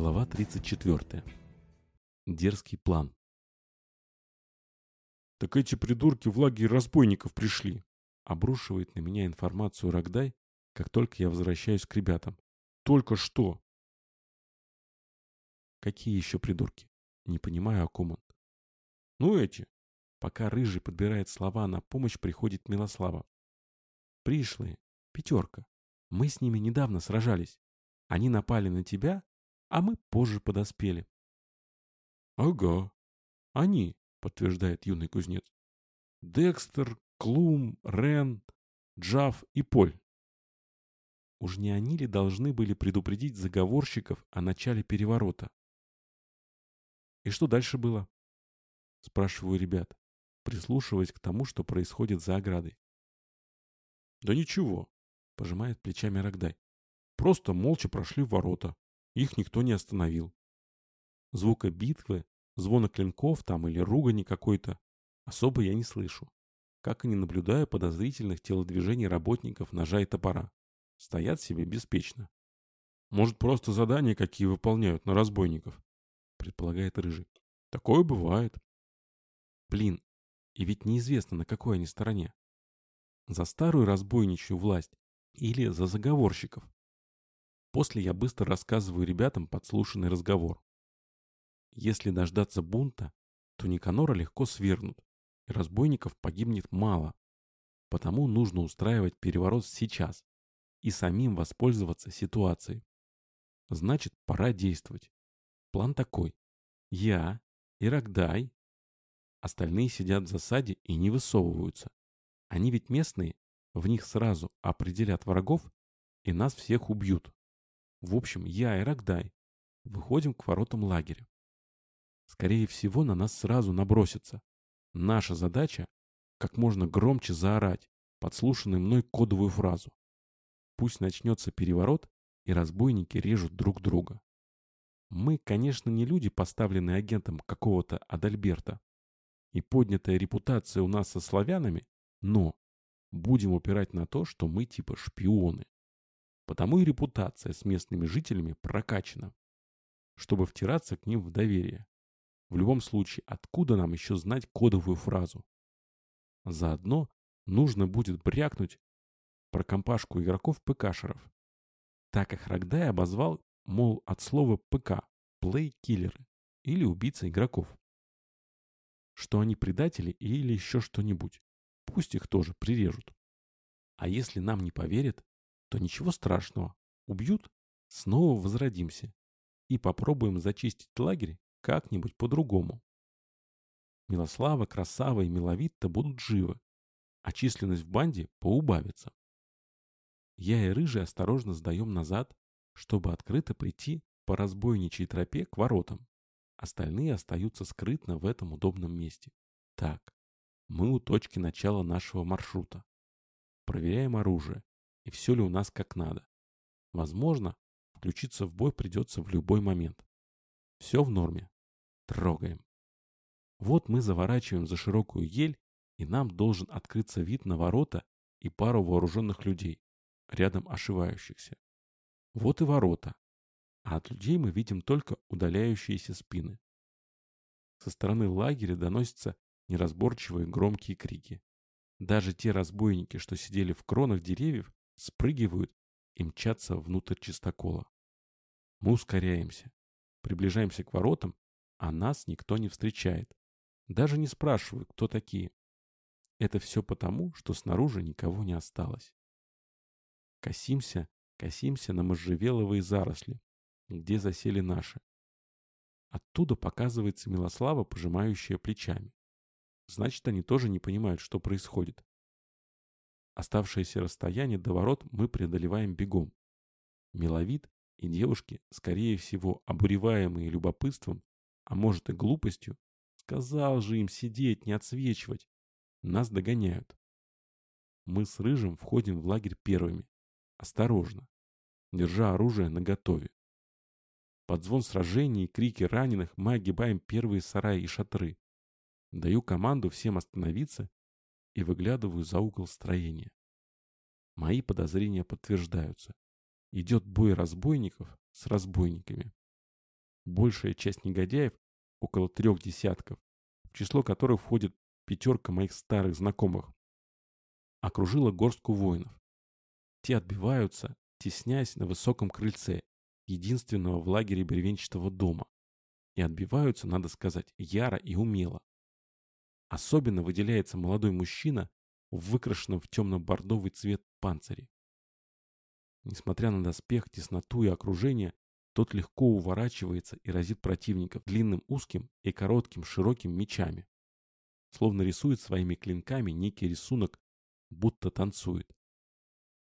Глава 34. Дерзкий план. «Так эти придурки в лагерь разбойников пришли!» Обрушивает на меня информацию Рогдай, как только я возвращаюсь к ребятам. «Только что!» «Какие еще придурки?» Не понимаю, о ком он. «Ну эти!» Пока Рыжий подбирает слова, на помощь приходит Милослава. «Пришлые. Пятерка. Мы с ними недавно сражались. Они напали на тебя, а мы позже подоспели. «Ага, они», — подтверждает юный кузнец. «Декстер, Клум, Рен, Джав и Поль». Уж не они ли должны были предупредить заговорщиков о начале переворота? «И что дальше было?» — спрашиваю ребят, прислушиваясь к тому, что происходит за оградой. «Да ничего», — пожимает плечами Рогдай. «Просто молча прошли в ворота. Их никто не остановил. Звука битвы, звона клинков там или ругани какой-то особо я не слышу. Как и не наблюдаю подозрительных телодвижений работников ножа и топора. Стоят себе беспечно. Может, просто задания какие выполняют на разбойников? Предполагает Рыжий. Такое бывает. Блин, и ведь неизвестно, на какой они стороне. За старую разбойничью власть или за заговорщиков. После я быстро рассказываю ребятам подслушанный разговор. Если дождаться бунта, то Никанора легко свергнут, и разбойников погибнет мало. Потому нужно устраивать переворот сейчас и самим воспользоваться ситуацией. Значит, пора действовать. План такой. Я, Иракдай, остальные сидят в засаде и не высовываются. Они ведь местные, в них сразу определят врагов и нас всех убьют. В общем, я и Рогдай выходим к воротам лагеря. Скорее всего, на нас сразу набросятся. Наша задача — как можно громче заорать подслушанную мной кодовую фразу. Пусть начнется переворот, и разбойники режут друг друга. Мы, конечно, не люди, поставленные агентом какого-то Адальберта. И поднятая репутация у нас со славянами, но будем упирать на то, что мы типа шпионы. Потому и репутация с местными жителями прокачана, чтобы втираться к ним в доверие. В любом случае, откуда нам еще знать кодовую фразу? Заодно нужно будет брякнуть про компашку игроков ПКшеров. Так их Рогдай обозвал, мол, от слова ПК – плей-киллеры или убийца игроков. Что они предатели или еще что-нибудь. Пусть их тоже прирежут. А если нам не поверят, то ничего страшного. Убьют, снова возродимся. И попробуем зачистить лагерь как-нибудь по-другому. Милослава, Красава и Миловитта будут живы, а численность в банде поубавится. Я и Рыжий осторожно сдаем назад, чтобы открыто прийти по разбойничьей тропе к воротам. Остальные остаются скрытно в этом удобном месте. Так, мы у точки начала нашего маршрута. Проверяем оружие и все ли у нас как надо. Возможно, включиться в бой придется в любой момент. Все в норме. Трогаем. Вот мы заворачиваем за широкую ель, и нам должен открыться вид на ворота и пару вооруженных людей, рядом ошивающихся. Вот и ворота. А от людей мы видим только удаляющиеся спины. Со стороны лагеря доносятся неразборчивые громкие крики. Даже те разбойники, что сидели в кронах деревьев, спрыгивают и мчатся внутрь чистокола. Мы ускоряемся, приближаемся к воротам, а нас никто не встречает. Даже не спрашивают, кто такие. Это все потому, что снаружи никого не осталось. Косимся, косимся на можжевеловые заросли, где засели наши. Оттуда показывается Милослава, пожимающая плечами. Значит, они тоже не понимают, что происходит. Оставшееся расстояние до ворот мы преодолеваем бегом. Миловид и девушки, скорее всего, обуреваемые любопытством, а может и глупостью, сказал же им сидеть, не отсвечивать, нас догоняют. Мы с Рыжим входим в лагерь первыми, осторожно, держа оружие наготове. Под звон сражений и крики раненых мы огибаем первые сараи и шатры. Даю команду всем остановиться и выглядываю за угол строения. Мои подозрения подтверждаются. Идет бой разбойников с разбойниками. большая часть негодяев, около трех десятков, в число которых входит пятерка моих старых знакомых, окружила горстку воинов. Те отбиваются, теснясь на высоком крыльце, единственного в лагере бревенчатого дома. И отбиваются, надо сказать, яро и умело. Особенно выделяется молодой мужчина в выкрашенном в темно-бордовый цвет панцире. Несмотря на доспех, тесноту и окружение, тот легко уворачивается и разит противников длинным узким и коротким широким мечами. Словно рисует своими клинками некий рисунок, будто танцует.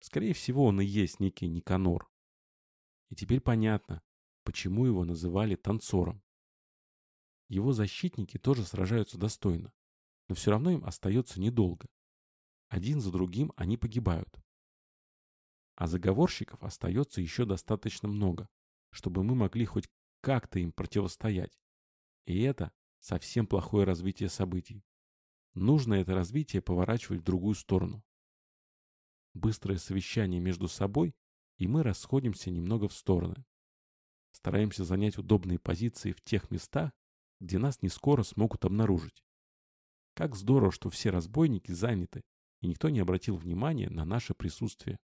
Скорее всего, он и есть некий Никанор. И теперь понятно, почему его называли танцором. Его защитники тоже сражаются достойно, но все равно им остается недолго. Один за другим они погибают. А заговорщиков остается еще достаточно много, чтобы мы могли хоть как-то им противостоять. И это совсем плохое развитие событий. Нужно это развитие поворачивать в другую сторону. Быстрое совещание между собой, и мы расходимся немного в стороны. Стараемся занять удобные позиции в тех местах, где нас не скоро смогут обнаружить. Как здорово, что все разбойники заняты, и никто не обратил внимания на наше присутствие.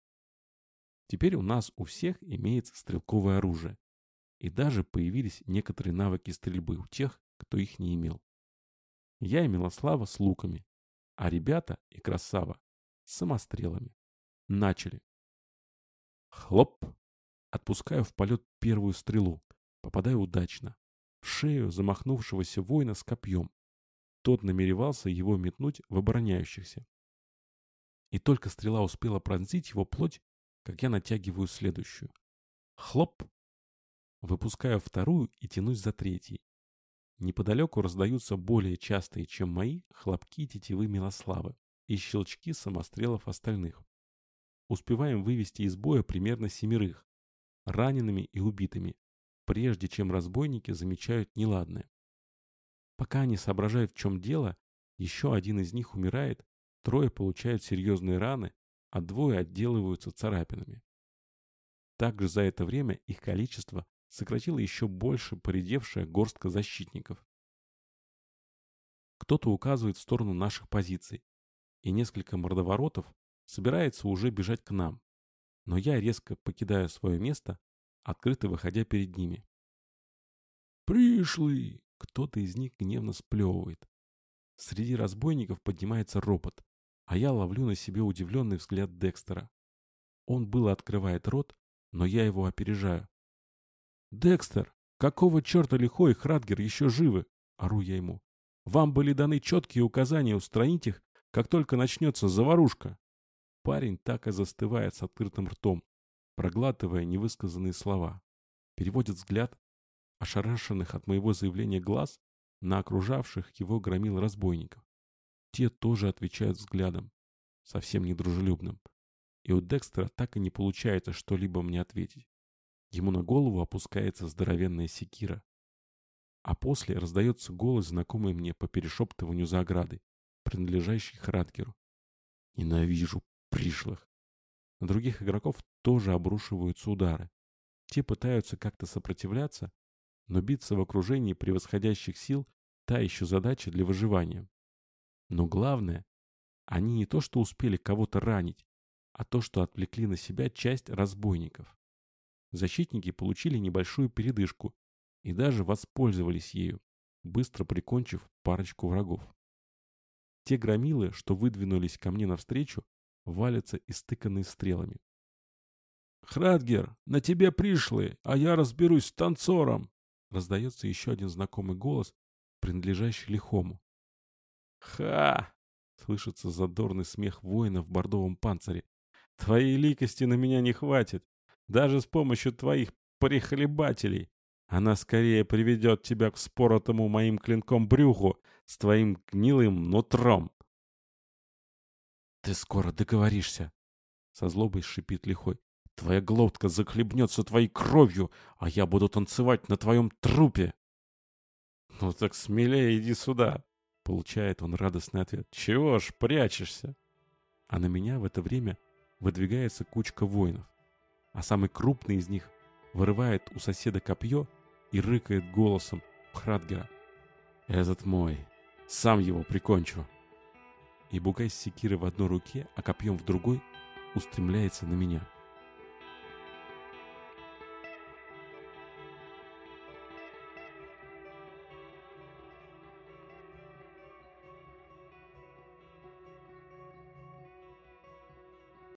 Теперь у нас у всех имеется стрелковое оружие, и даже появились некоторые навыки стрельбы у тех, кто их не имел. Я и Милослава с луками, а ребята и Красава с самострелами. Начали. Хлоп! Отпускаю в полет первую стрелу. Попадаю удачно. В шею замахнувшегося воина с копьем. Тот намеревался его метнуть в обороняющихся. И только стрела успела пронзить его плоть, как я натягиваю следующую. Хлоп! Выпускаю вторую и тянусь за третьей. Неподалеку раздаются более частые, чем мои, хлопки тетивы Милославы и щелчки самострелов остальных. Успеваем вывести из боя примерно семерых, ранеными и убитыми, прежде чем разбойники замечают неладное. Пока они соображают, в чем дело, еще один из них умирает, трое получают серьезные раны, а двое отделываются царапинами. Также за это время их количество сократило еще больше поредевшая горстка защитников. Кто-то указывает в сторону наших позиций, и несколько мордоворотов собирается уже бежать к нам, но я резко покидаю свое место, открыто выходя перед ними. «Пришлый!» — кто-то из них гневно сплевывает. Среди разбойников поднимается ропот а я ловлю на себе удивленный взгляд Декстера. Он было открывает рот, но я его опережаю. «Декстер, какого черта лихой Храдгер еще живы?» — ору я ему. «Вам были даны четкие указания устранить их, как только начнется заварушка». Парень так и застывает с открытым ртом, проглатывая невысказанные слова. Переводит взгляд, ошарашенных от моего заявления глаз, на окружавших его громил разбойников. Те тоже отвечают взглядом, совсем недружелюбным. И у Декстера так и не получается что-либо мне ответить. Ему на голову опускается здоровенная секира. А после раздается голос, знакомый мне по перешептыванию за оградой, принадлежащий Храткеру. Ненавижу пришлых. На других игроков тоже обрушиваются удары. Те пытаются как-то сопротивляться, но биться в окружении превосходящих сил – та еще задача для выживания. Но главное, они не то что успели кого-то ранить, а то, что отвлекли на себя часть разбойников. Защитники получили небольшую передышку и даже воспользовались ею, быстро прикончив парочку врагов. Те громилы, что выдвинулись ко мне навстречу, валятся истыканные стрелами. «Храдгер, на тебе пришлые, а я разберусь с танцором!» Раздается еще один знакомый голос, принадлежащий лихому. «Ха!» — слышится задорный смех воина в бордовом панцире. «Твоей ликости на меня не хватит, даже с помощью твоих прихлебателей. Она скорее приведет тебя к споротому моим клинком брюху с твоим гнилым нутром». «Ты скоро договоришься», — со злобой шипит лихой. «Твоя глотка захлебнется твоей кровью, а я буду танцевать на твоем трупе». «Ну так смелее иди сюда», Получает он радостный ответ. «Чего ж прячешься?» А на меня в это время выдвигается кучка воинов. А самый крупный из них вырывает у соседа копье и рыкает голосом Храдга. «Этот мой. Сам его прикончу». И Бугай с секирой в одной руке, а копьем в другой устремляется на меня.